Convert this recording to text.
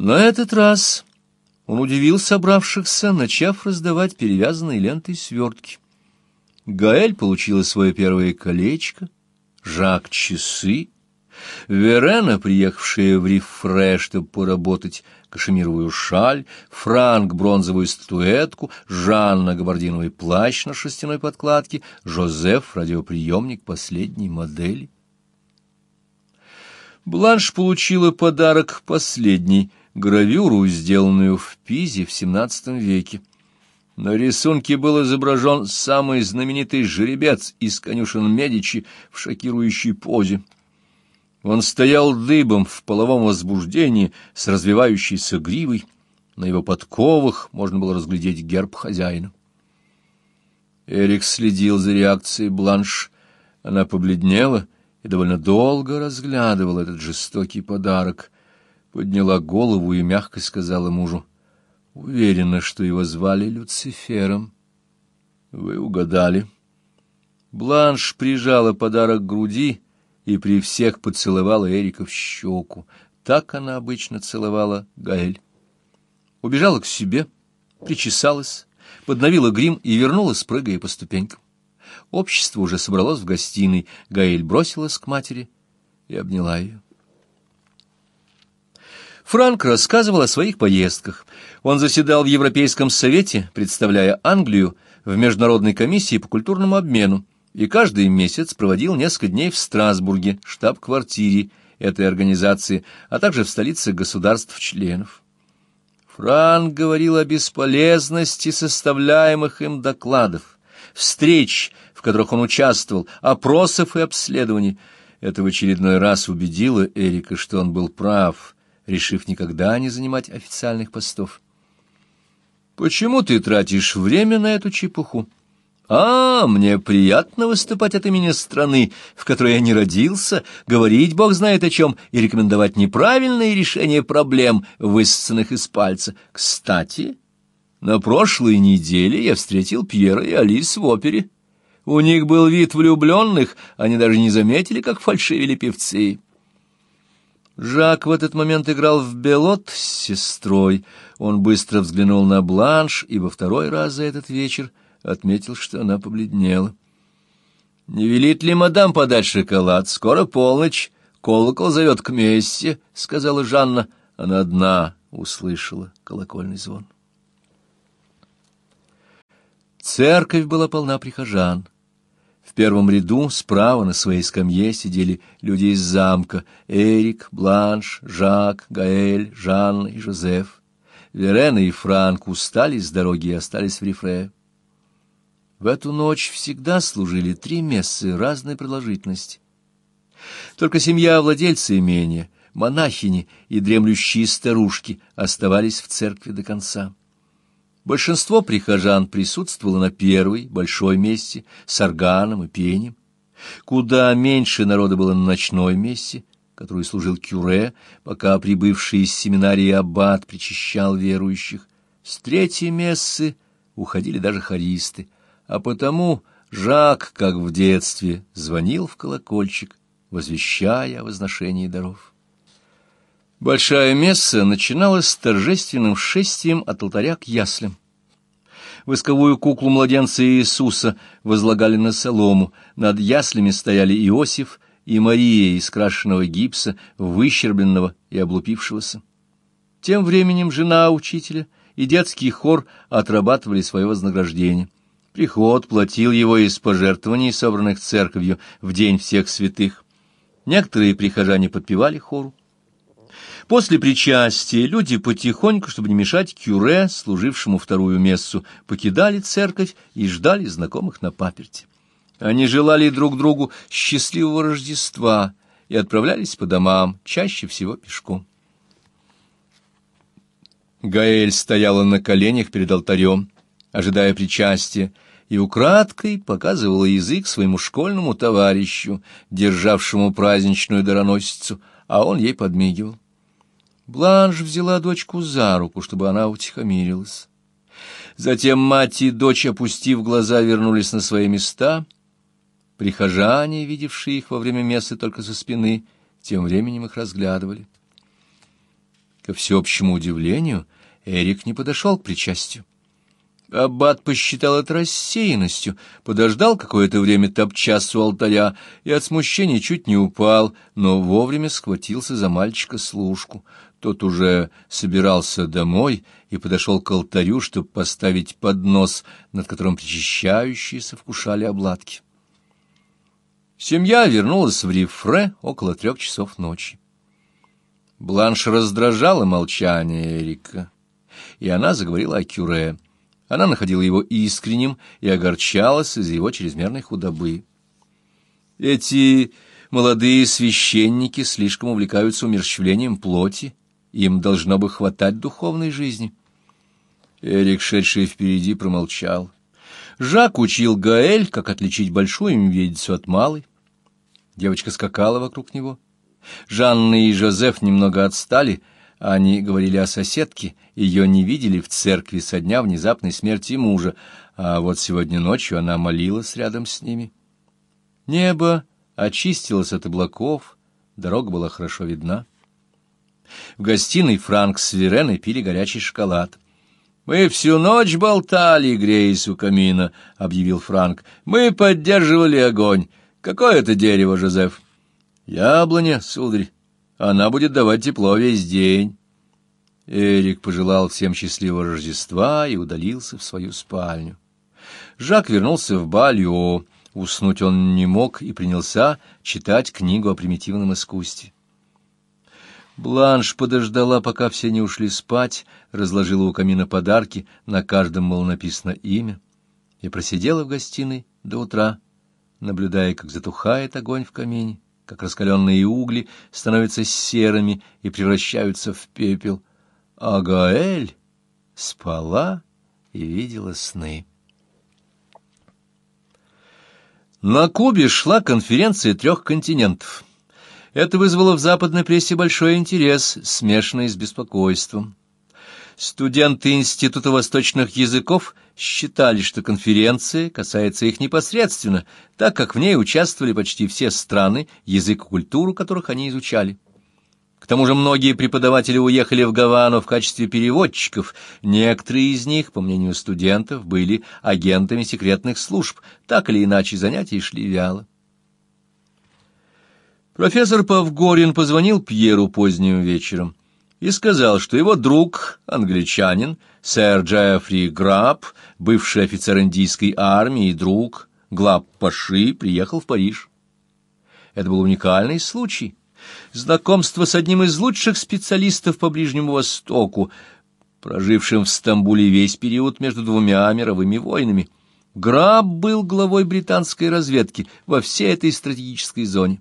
На этот раз он удивил собравшихся, начав раздавать перевязанные лентой свертки. Гаэль получила свое первое колечко, Жак — часы, Верена, приехавшая в Рифре, чтобы поработать, кашемировую шаль, Франк — бронзовую статуэтку, Жанна — габардиновый плащ на шерстяной подкладке, Жозеф — радиоприемник последней модели. Бланш получила подарок последний — гравюру, сделанную в Пизе в XVII веке. На рисунке был изображен самый знаменитый жеребец из конюшен Медичи в шокирующей позе. Он стоял дыбом в половом возбуждении с развивающейся гривой. На его подковах можно было разглядеть герб хозяина. Эрик следил за реакцией Бланш. Она побледнела и довольно долго разглядывала этот жестокий подарок. Подняла голову и мягко сказала мужу — Уверена, что его звали Люцифером. Вы угадали. Бланш прижала подарок к груди и при всех поцеловала Эрика в щеку. Так она обычно целовала Гаэль. Убежала к себе, причесалась, подновила грим и вернулась, прыгая по ступенькам. Общество уже собралось в гостиной. Гаэль бросилась к матери и обняла ее. Франк рассказывал о своих поездках. Он заседал в Европейском совете, представляя Англию в Международной комиссии по культурному обмену, и каждый месяц проводил несколько дней в Страсбурге, штаб-квартире этой организации, а также в столице государств-членов. Франк говорил о бесполезности составляемых им докладов, встреч, в которых он участвовал, опросов и обследований. Это в очередной раз убедило Эрика, что он был прав — решив никогда не занимать официальных постов. «Почему ты тратишь время на эту чепуху?» «А, мне приятно выступать от имени страны, в которой я не родился, говорить бог знает о чем и рекомендовать неправильные решения проблем, высосанных из пальца. Кстати, на прошлой неделе я встретил Пьера и Алис в опере. У них был вид влюбленных, они даже не заметили, как фальшивили певцы». Жак в этот момент играл в белот с сестрой. Он быстро взглянул на Бланш и во второй раз за этот вечер отметил, что она побледнела. «Не велит ли мадам подать шоколад? Скоро полночь. Колокол зовет к мессе», — сказала Жанна. Она одна услышала колокольный звон. Церковь была полна прихожан. Первом ряду справа на своей скамье сидели люди из замка — Эрик, Бланш, Жак, Гаэль, Жанна и Жозеф. Верена и Франк устали с дороги и остались в рифре. В эту ночь всегда служили три мессы разной продолжительности. Только семья владельца имения, монахини и дремлющие старушки оставались в церкви до конца. Большинство прихожан присутствовало на первой, большой мессе, с органом и пением. Куда меньше народа было на ночной мессе, которую служил кюре, пока прибывший из семинарии аббат причащал верующих. С третьей мессы уходили даже хористы, а потому Жак, как в детстве, звонил в колокольчик, возвещая о возношении даров. Большая месса начиналась с торжественным шествием от алтаря к яслям. Восковую куклу младенца Иисуса возлагали на солому, над яслями стояли Иосиф и Мария из крашеного гипса, выщербленного и облупившегося. Тем временем жена учителя и детский хор отрабатывали свое вознаграждение. Приход платил его из пожертвований, собранных церковью в день всех святых. Некоторые прихожане подпевали хору. После причастия люди потихоньку, чтобы не мешать кюре, служившему вторую мессу, покидали церковь и ждали знакомых на паперти. Они желали друг другу счастливого Рождества и отправлялись по домам, чаще всего пешком. Гаэль стояла на коленях перед алтарем, ожидая причастия, и украдкой показывала язык своему школьному товарищу, державшему праздничную дароносицу, а он ей подмигивал. Бланш взяла дочку за руку, чтобы она утихомирилась. Затем мать и дочь, опустив глаза, вернулись на свои места. Прихожане, видевшие их во время мессы только со спины, тем временем их разглядывали. Ко всеобщему удивлению, Эрик не подошел к причастию. Аббат посчитал это рассеянностью, подождал какое-то время топчас у алтаря и от смущения чуть не упал, но вовремя схватился за мальчика-служку. Тот уже собирался домой и подошел к алтарю, чтобы поставить поднос, над которым причащающиеся вкушали обладки. Семья вернулась в Рифре около трех часов ночи. Бланш раздражала молчание Эрика, и она заговорила о Кюре. Она находила его искренним и огорчалась из-за его чрезмерной худобы. Эти молодые священники слишком увлекаются умерщвлением плоти, им должно бы хватать духовной жизни. Эрик, шедший впереди, промолчал. Жак учил Гаэль, как отличить большую медведицу от малой. Девочка скакала вокруг него. Жанна и Жозеф немного отстали — они говорили о соседке, ее не видели в церкви со дня внезапной смерти мужа, а вот сегодня ночью она молилась рядом с ними. Небо очистилось от облаков, дорога была хорошо видна. В гостиной Франк с Вереной пили горячий шоколад. «Мы всю ночь болтали, греясь у камина», — объявил Франк. «Мы поддерживали огонь. Какое это дерево, Жозеф?» «Яблоня, сударь. Она будет давать тепло весь день. Эрик пожелал всем счастливого Рождества и удалился в свою спальню. Жак вернулся в Бальо. Уснуть он не мог и принялся читать книгу о примитивном искусстве. Бланш подождала, пока все не ушли спать, разложила у камина подарки, на каждом было написано имя, и просидела в гостиной до утра, наблюдая, как затухает огонь в камине как раскаленные угли становятся серыми и превращаются в пепел, а Гаэль спала и видела сны. На Кубе шла конференция трех континентов. Это вызвало в западной прессе большой интерес, смешанный с беспокойством. Студенты Института восточных языков считали, что конференция касается их непосредственно, так как в ней участвовали почти все страны, язык и культуру которых они изучали. К тому же многие преподаватели уехали в Гавану в качестве переводчиков, некоторые из них, по мнению студентов, были агентами секретных служб, так или иначе занятия шли вяло. Профессор Павгорин позвонил Пьеру поздним вечером и сказал, что его друг, англичанин, сэр Джеффри Граб, бывший офицер индийской армии и друг Глаб Паши, приехал в Париж. Это был уникальный случай. Знакомство с одним из лучших специалистов по Ближнему Востоку, прожившим в Стамбуле весь период между двумя мировыми войнами. Граб был главой британской разведки во всей этой стратегической зоне.